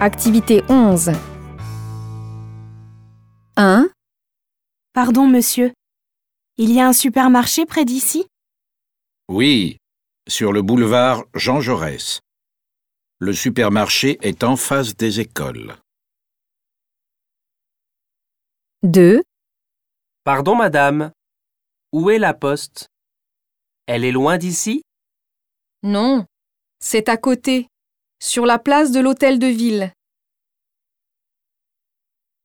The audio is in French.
Activité 11. 1, Pardon, monsieur. Il y a un supermarché près d'ici? Oui, sur le boulevard Jean Jaurès. Le supermarché est en face des écoles. 2, Pardon, madame. Où est la poste? Elle est loin d'ici? Non, c'est à côté, sur la place de l'hôtel de ville.